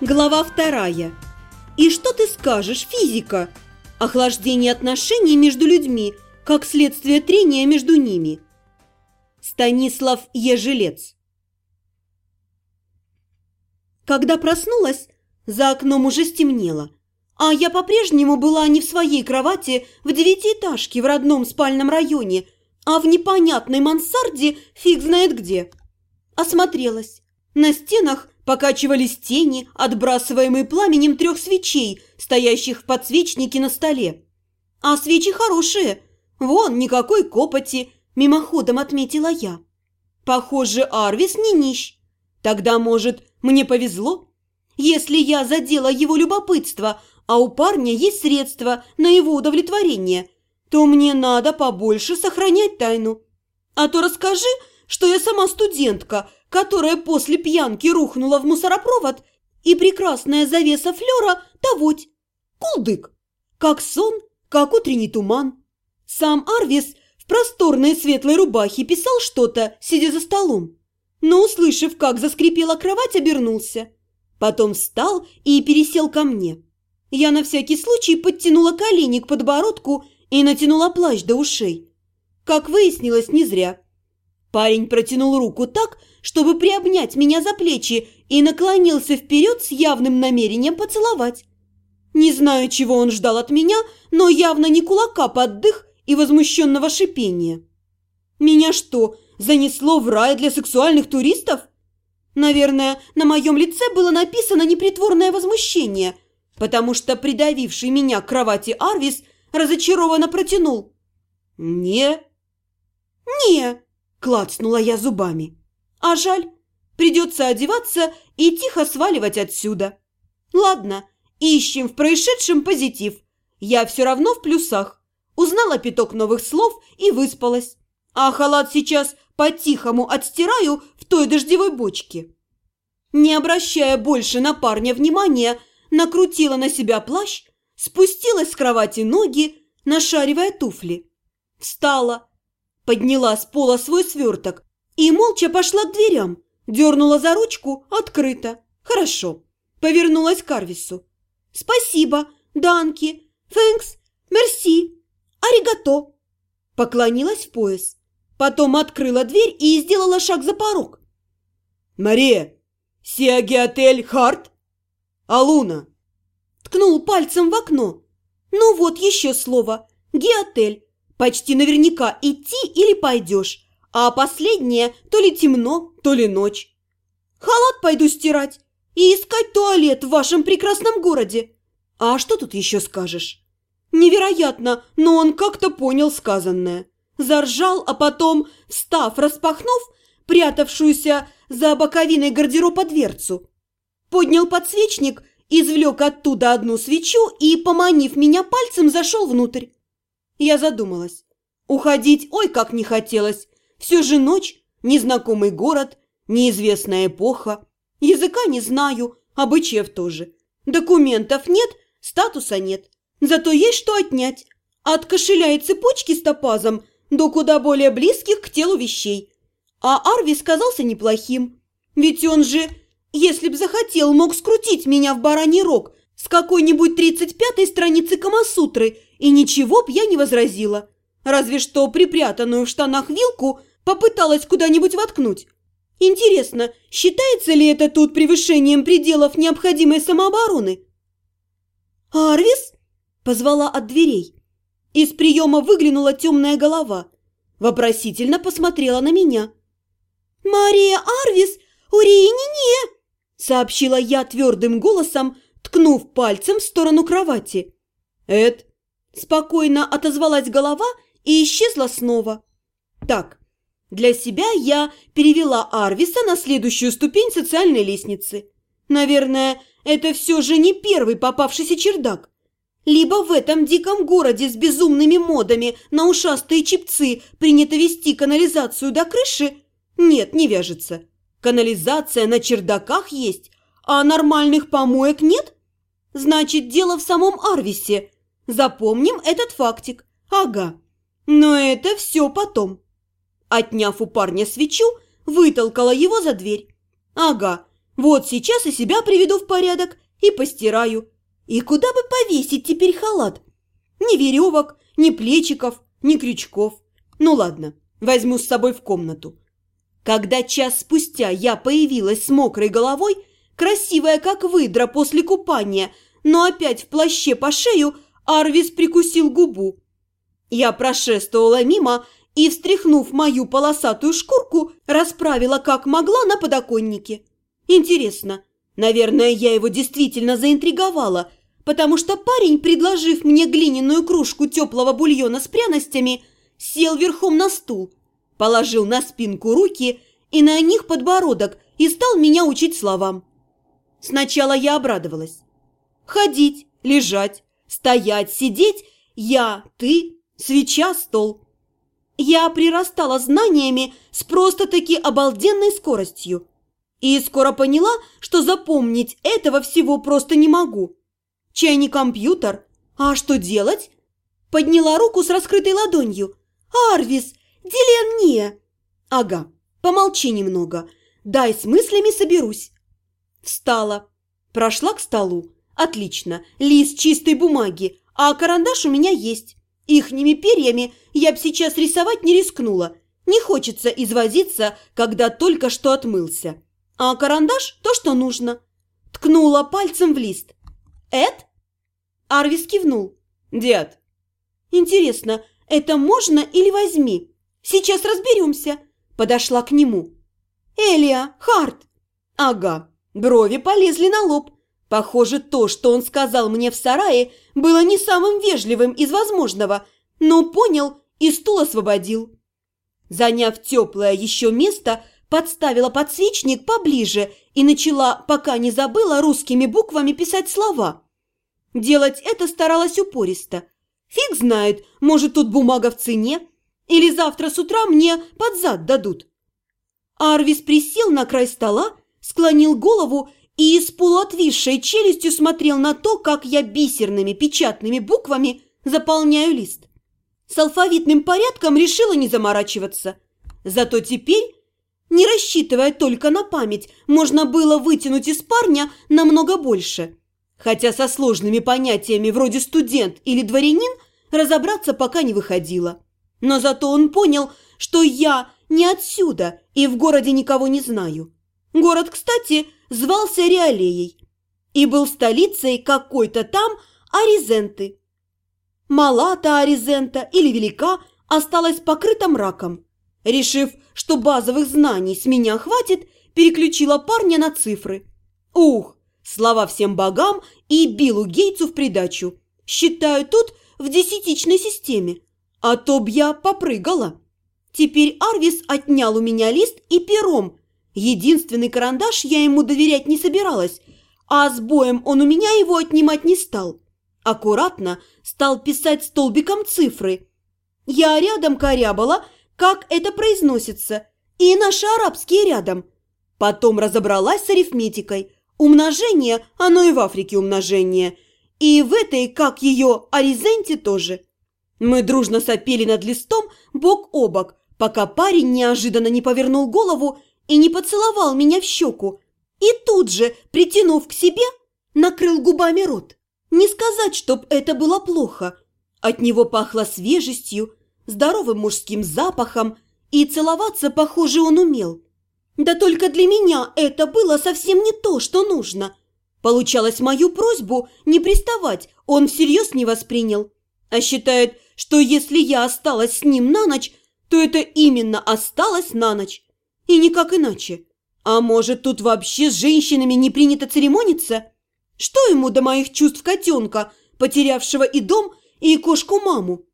Глава вторая. И что ты скажешь, физика? Охлаждение отношений между людьми, как следствие трения между ними. Станислав Ежелец. Когда проснулась, за окном уже стемнело, а я по-прежнему была не в своей кровати в девятиэтажке в родном спальном районе, а в непонятной мансарде фиг знает где. Осмотрелась. На стенах покачивались тени, отбрасываемые пламенем трех свечей, стоящих в подсвечнике на столе. А свечи хорошие. Вон, никакой копоти, мимоходом отметила я. Похоже, Арвис не нищ. Тогда, может, мне повезло? Если я задела его любопытство, а у парня есть средства на его удовлетворение, то мне надо побольше сохранять тайну. А то расскажи, что я сама студентка – которая после пьянки рухнула в мусоропровод, и прекрасная завеса флера тавоть. Кулдык. Как сон, как утренний туман. Сам Арвис в просторной светлой рубахе писал что-то, сидя за столом. Но, услышав, как заскрипела кровать, обернулся. Потом встал и пересел ко мне. Я на всякий случай подтянула колени к подбородку и натянула плащ до ушей. Как выяснилось, не зря. Парень протянул руку так, чтобы приобнять меня за плечи и наклонился вперед с явным намерением поцеловать. Не знаю, чего он ждал от меня, но явно не кулака под дых и возмущенного шипения. Меня что, занесло в рай для сексуальных туристов? Наверное, на моем лице было написано непритворное возмущение, потому что придавивший меня к кровати Арвис разочарованно протянул. «Не». «Не», – клацнула я зубами. А жаль, придется одеваться и тихо сваливать отсюда. Ладно, ищем в происшедшем позитив. Я все равно в плюсах. Узнала пяток новых слов и выспалась. А халат сейчас по-тихому отстираю в той дождевой бочке. Не обращая больше на парня внимания, накрутила на себя плащ, спустилась с кровати ноги, нашаривая туфли. Встала, подняла с пола свой сверток и молча пошла к дверям. Дернула за ручку, открыто. Хорошо. Повернулась к Арвису. «Спасибо, Данки, Фэнкс, Мерси, Аригато». Поклонилась в пояс. Потом открыла дверь и сделала шаг за порог. «Мария, Сиагиотель Харт? Алуна?» Ткнул пальцем в окно. «Ну вот еще слово. Геотель. Почти наверняка идти или пойдешь а последнее то ли темно, то ли ночь. Халат пойду стирать и искать туалет в вашем прекрасном городе. А что тут еще скажешь? Невероятно, но он как-то понял сказанное. Заржал, а потом, встав, распахнув, прятавшуюся за боковиной гардероба дверцу, поднял подсвечник, извлек оттуда одну свечу и, поманив меня пальцем, зашел внутрь. Я задумалась. Уходить ой как не хотелось, все же ночь, незнакомый город, неизвестная эпоха. Языка не знаю, обычаев тоже. Документов нет, статуса нет. Зато есть что отнять. От кошеля и цепочки с топазом до куда более близких к телу вещей. А Арвис казался неплохим. Ведь он же, если б захотел, мог скрутить меня в бараний рог с какой-нибудь 35-й страницы Камасутры, и ничего б я не возразила. Разве что припрятанную в штанах вилку попыталась куда-нибудь воткнуть. Интересно, считается ли это тут превышением пределов необходимой самообороны? «Арвис?» – позвала от дверей. Из приема выглянула темная голова. Вопросительно посмотрела на меня. «Мария Арвис, уриини-не!» – сообщила я твердым голосом, ткнув пальцем в сторону кровати. «Эд!» – спокойно отозвалась голова и исчезла снова. «Так, для себя я перевела Арвиса на следующую ступень социальной лестницы. Наверное, это все же не первый попавшийся чердак. Либо в этом диком городе с безумными модами на ушастые чипцы принято вести канализацию до крыши? Нет, не вяжется. Канализация на чердаках есть, а нормальных помоек нет? Значит, дело в самом Арвисе. Запомним этот фактик. Ага. Но это все потом. Отняв у парня свечу, вытолкала его за дверь. Ага, Вот сейчас и себя приведу в порядок и постираю. И куда бы повесить теперь халат? Ни веревок, ни плечиков, ни крючков. Ну ладно, возьму с собой в комнату. Когда час спустя я появилась с мокрой головой, красивая как выдра после купания, но опять в плаще по шею, Арвис прикусил губу. Я прошествовала мимо и, встряхнув мою полосатую шкурку, расправила как могла на подоконнике. Интересно, наверное, я его действительно заинтриговала, потому что парень, предложив мне глиняную кружку теплого бульона с пряностями, сел верхом на стул, положил на спинку руки и на них подбородок и стал меня учить словам. Сначала я обрадовалась. Ходить, лежать, стоять, сидеть, я, ты, свеча, стол. Я прирастала знаниями с просто-таки обалденной скоростью. И скоро поняла, что запомнить этого всего просто не могу. Чай не компьютер. А что делать? Подняла руку с раскрытой ладонью. «Арвис, Делен мне!» «Ага, помолчи немного. Дай с мыслями соберусь». Встала. Прошла к столу. Отлично, лист чистой бумаги, а карандаш у меня есть. Ихними перьями я б сейчас рисовать не рискнула. Не хочется извозиться, когда только что отмылся. А карандаш – то, что нужно. Ткнула пальцем в лист. «Эд?» Арвис кивнул. «Дед». «Интересно, это можно или возьми? Сейчас разберемся». Подошла к нему. «Элия, Харт!» «Ага». Брови полезли на лоб. Похоже, то, что он сказал мне в сарае, было не самым вежливым из возможного, но понял и стул освободил. Заняв теплое еще место, подставила подсвечник поближе и начала, пока не забыла, русскими буквами писать слова. Делать это старалась упористо. Фиг знает, может, тут бумага в цене, или завтра с утра мне под зад дадут. Арвис присел на край стола, склонил голову и с полуотвисшей челюстью смотрел на то, как я бисерными печатными буквами заполняю лист. С алфавитным порядком решила не заморачиваться. Зато теперь, не рассчитывая только на память, можно было вытянуть из парня намного больше. Хотя со сложными понятиями вроде студент или дворянин разобраться пока не выходило. Но зато он понял, что я не отсюда и в городе никого не знаю. Город, кстати, звался Реалеей и был столицей какой-то там Аризенты. Мала-то Аризента или велика осталась покрыта мраком. Решив, что базовых знаний с меня хватит, переключила парня на цифры. Ух, слова всем богам и Биллу Гейтсу в придачу. Считаю тут в десятичной системе, а то б я попрыгала. Теперь Арвис отнял у меня лист и пером, Единственный карандаш я ему доверять не собиралась, а с боем он у меня его отнимать не стал. Аккуратно стал писать столбиком цифры. Я рядом корябала, как это произносится, и наши арабские рядом. Потом разобралась с арифметикой. Умножение, оно и в Африке умножение. И в этой, как ее, Аризенте тоже. Мы дружно сопели над листом бок о бок, пока парень неожиданно не повернул голову и не поцеловал меня в щеку, и тут же, притянув к себе, накрыл губами рот. Не сказать, чтоб это было плохо. От него пахло свежестью, здоровым мужским запахом, и целоваться, похоже, он умел. Да только для меня это было совсем не то, что нужно. Получалось, мою просьбу не приставать он всерьез не воспринял, а считает, что если я осталась с ним на ночь, то это именно осталась на ночь. И никак иначе. А может, тут вообще с женщинами не принято церемониться? Что ему до моих чувств котенка, потерявшего и дом, и кошку-маму?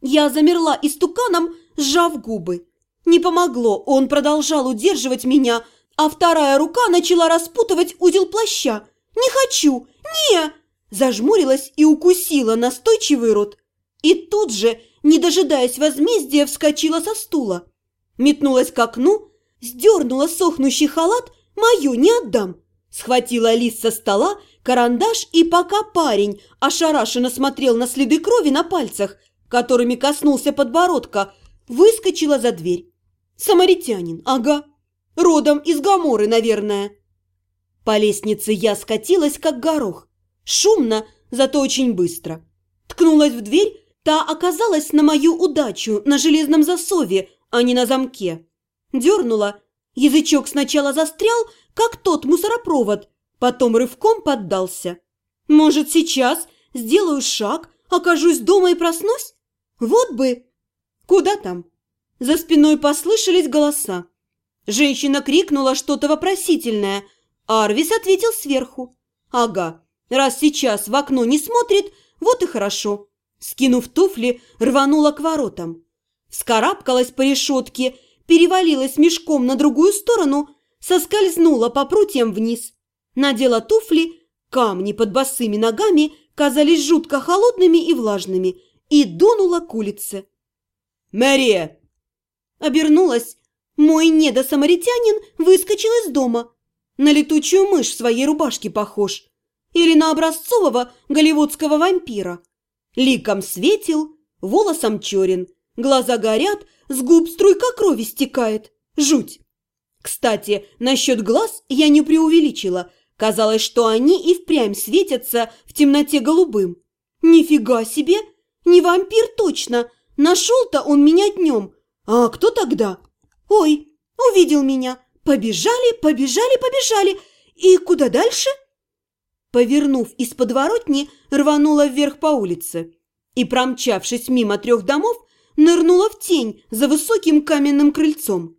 Я замерла истуканом, сжав губы. Не помогло, он продолжал удерживать меня, а вторая рука начала распутывать узел плаща. «Не хочу! Не!» Зажмурилась и укусила настойчивый рот. И тут же, не дожидаясь возмездия, вскочила со стула. Метнулась к окну, Сдернула сохнущий халат, мою не отдам. Схватила лист со стола, карандаш, и пока парень ошарашенно смотрел на следы крови на пальцах, которыми коснулся подбородка, выскочила за дверь. Самаритянин, ага, родом из Гаморы, наверное. По лестнице я скатилась, как горох. Шумно, зато очень быстро. Ткнулась в дверь, та оказалась на мою удачу на железном засове, а не на замке. Дернула. Язычок сначала застрял, как тот мусоропровод, потом рывком поддался. Может, сейчас сделаю шаг, окажусь дома и проснусь? Вот бы! Куда там? За спиной послышались голоса. Женщина крикнула что-то вопросительное. Арвис ответил сверху. «Ага, раз сейчас в окно не смотрит, вот и хорошо». Скинув туфли, рванула к воротам. Вскарабкалась по решетке, перевалилась мешком на другую сторону, соскользнула по прутьям вниз. Надела туфли, камни под босыми ногами казались жутко холодными и влажными, и дунула к улице. «Мэрия!» Обернулась. Мой недосамаритянин выскочил из дома. На летучую мышь в своей рубашке похож. Или на образцового голливудского вампира. Ликом светил, волосом черен, глаза горят, с губ струйка крови стекает. Жуть! Кстати, насчет глаз я не преувеличила. Казалось, что они и впрямь светятся в темноте голубым. Нифига себе! Не вампир точно! Нашел-то он меня днем. А кто тогда? Ой, увидел меня. Побежали, побежали, побежали. И куда дальше? Повернув из подворотни, рванула вверх по улице. И, промчавшись мимо трех домов, нырнула в тень за высоким каменным крыльцом.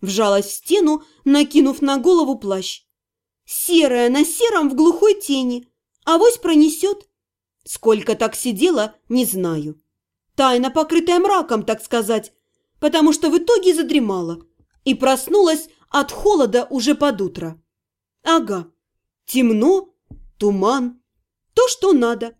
Вжалась в стену, накинув на голову плащ. Серая на сером в глухой тени. Авось пронесет. Сколько так сидела, не знаю. Тайна, покрытая мраком, так сказать, потому что в итоге задремала и проснулась от холода уже под утро. Ага, темно, туман, то, что надо.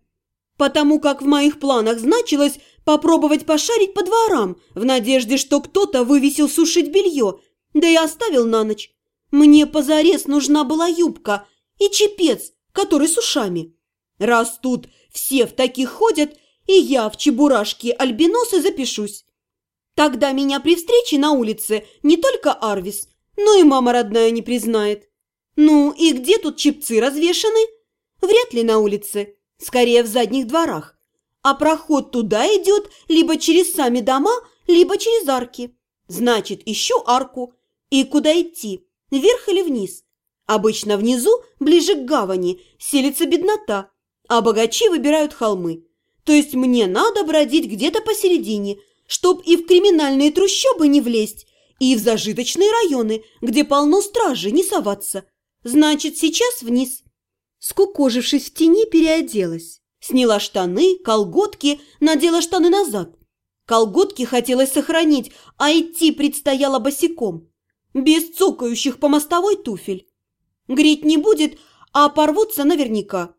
Потому как в моих планах значилось попробовать пошарить по дворам в надежде, что кто-то вывесил сушить белье, да и оставил на ночь. Мне позарез нужна была юбка и чепец, который с ушами. Раз тут все в таких ходят, и я в чебурашке альбиносы запишусь. Тогда меня при встрече на улице не только Арвис, но и мама родная не признает. Ну и где тут чепцы развешаны? Вряд ли на улице, скорее в задних дворах. А проход туда идет либо через сами дома, либо через арки. Значит, ищу арку. И куда идти, вверх или вниз? Обычно внизу, ближе к гавани, селится беднота, а богачи выбирают холмы. То есть мне надо бродить где-то посередине – чтоб и в криминальные трущобы не влезть, и в зажиточные районы, где полно стражи, не соваться. Значит, сейчас вниз. Скукожившись в тени, переоделась. Сняла штаны, колготки, надела штаны назад. Колготки хотелось сохранить, а идти предстояло босиком. Без цокающих по мостовой туфель. Греть не будет, а порвутся наверняка.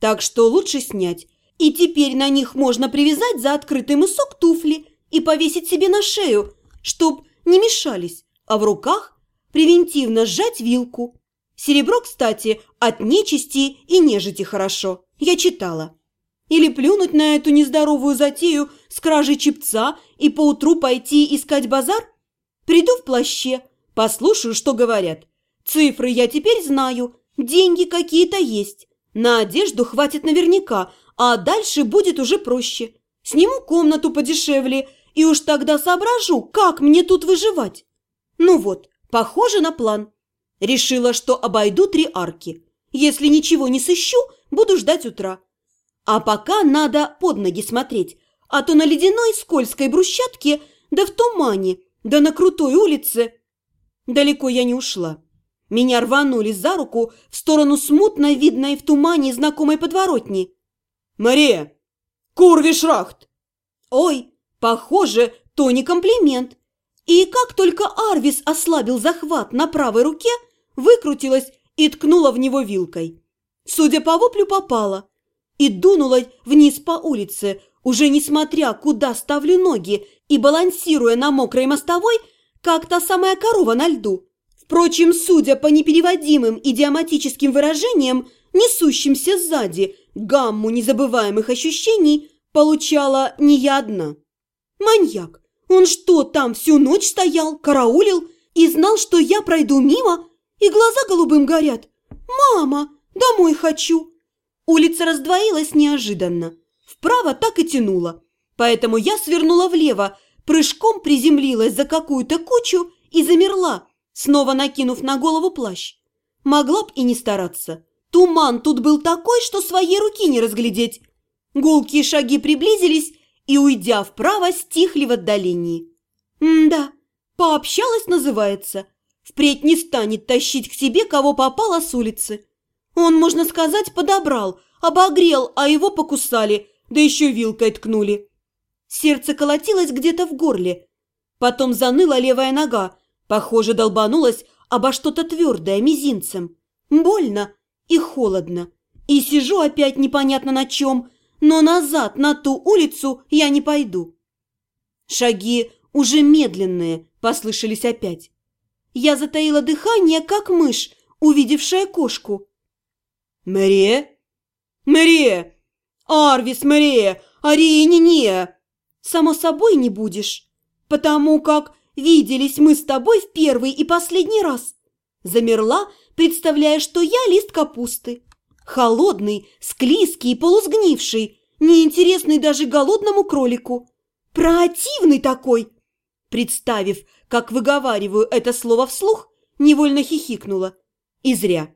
Так что лучше снять. И теперь на них можно привязать за открытый мысок туфли и повесить себе на шею, чтоб не мешались, а в руках превентивно сжать вилку. Серебро, кстати, от нечисти и нежити хорошо, я читала. Или плюнуть на эту нездоровую затею с кражей чепца и поутру пойти искать базар? Приду в плаще, послушаю, что говорят. Цифры я теперь знаю, деньги какие-то есть. На одежду хватит наверняка, а дальше будет уже проще. Сниму комнату подешевле – и уж тогда соображу, как мне тут выживать. Ну вот, похоже на план. Решила, что обойду три арки. Если ничего не сыщу, буду ждать утра. А пока надо под ноги смотреть, а то на ледяной скользкой брусчатке, да в тумане, да на крутой улице. Далеко я не ушла. Меня рванули за руку в сторону смутно видной в тумане знакомой подворотни. «Мария! Курвишрахт!» «Ой, Похоже, то не комплимент. И как только Арвис ослабил захват на правой руке, выкрутилась и ткнула в него вилкой. Судя по воплю, попала. И дунула вниз по улице, уже несмотря, куда ставлю ноги, и балансируя на мокрой мостовой, как та самая корова на льду. Впрочем, судя по непереводимым идиоматическим выражениям, несущимся сзади, гамму незабываемых ощущений получала не я одна. Маньяк! Он что, там всю ночь стоял, караулил и знал, что я пройду мимо, и глаза голубым горят? «Мама, домой хочу!» Улица раздвоилась неожиданно. Вправо так и тянуло, поэтому я свернула влево, прыжком приземлилась за какую-то кучу и замерла, снова накинув на голову плащ. Могла б и не стараться. Туман тут был такой, что своей руки не разглядеть. Гулкие шаги приблизились и, уйдя вправо, стихли в отдалении. М-да, пообщалась называется. Впредь не станет тащить к себе, кого попало с улицы. Он, можно сказать, подобрал, обогрел, а его покусали, да еще вилкой ткнули. Сердце колотилось где-то в горле. Потом заныла левая нога, похоже, долбанулась обо что-то твердое мизинцем. Больно и холодно. И сижу опять непонятно на чем, но назад на ту улицу я не пойду. Шаги уже медленные послышались опять. Я затаила дыхание, как мышь, увидевшая кошку. «Мария? Мария! Арвис, Мария! Ария не «Само собой не будешь, потому как виделись мы с тобой в первый и последний раз». Замерла, представляя, что я лист капусты. Холодный, склизкий и полусгнивший, неинтересный даже голодному кролику. Противный такой. Представив, как выговариваю это слово вслух, невольно хихикнула. И зря.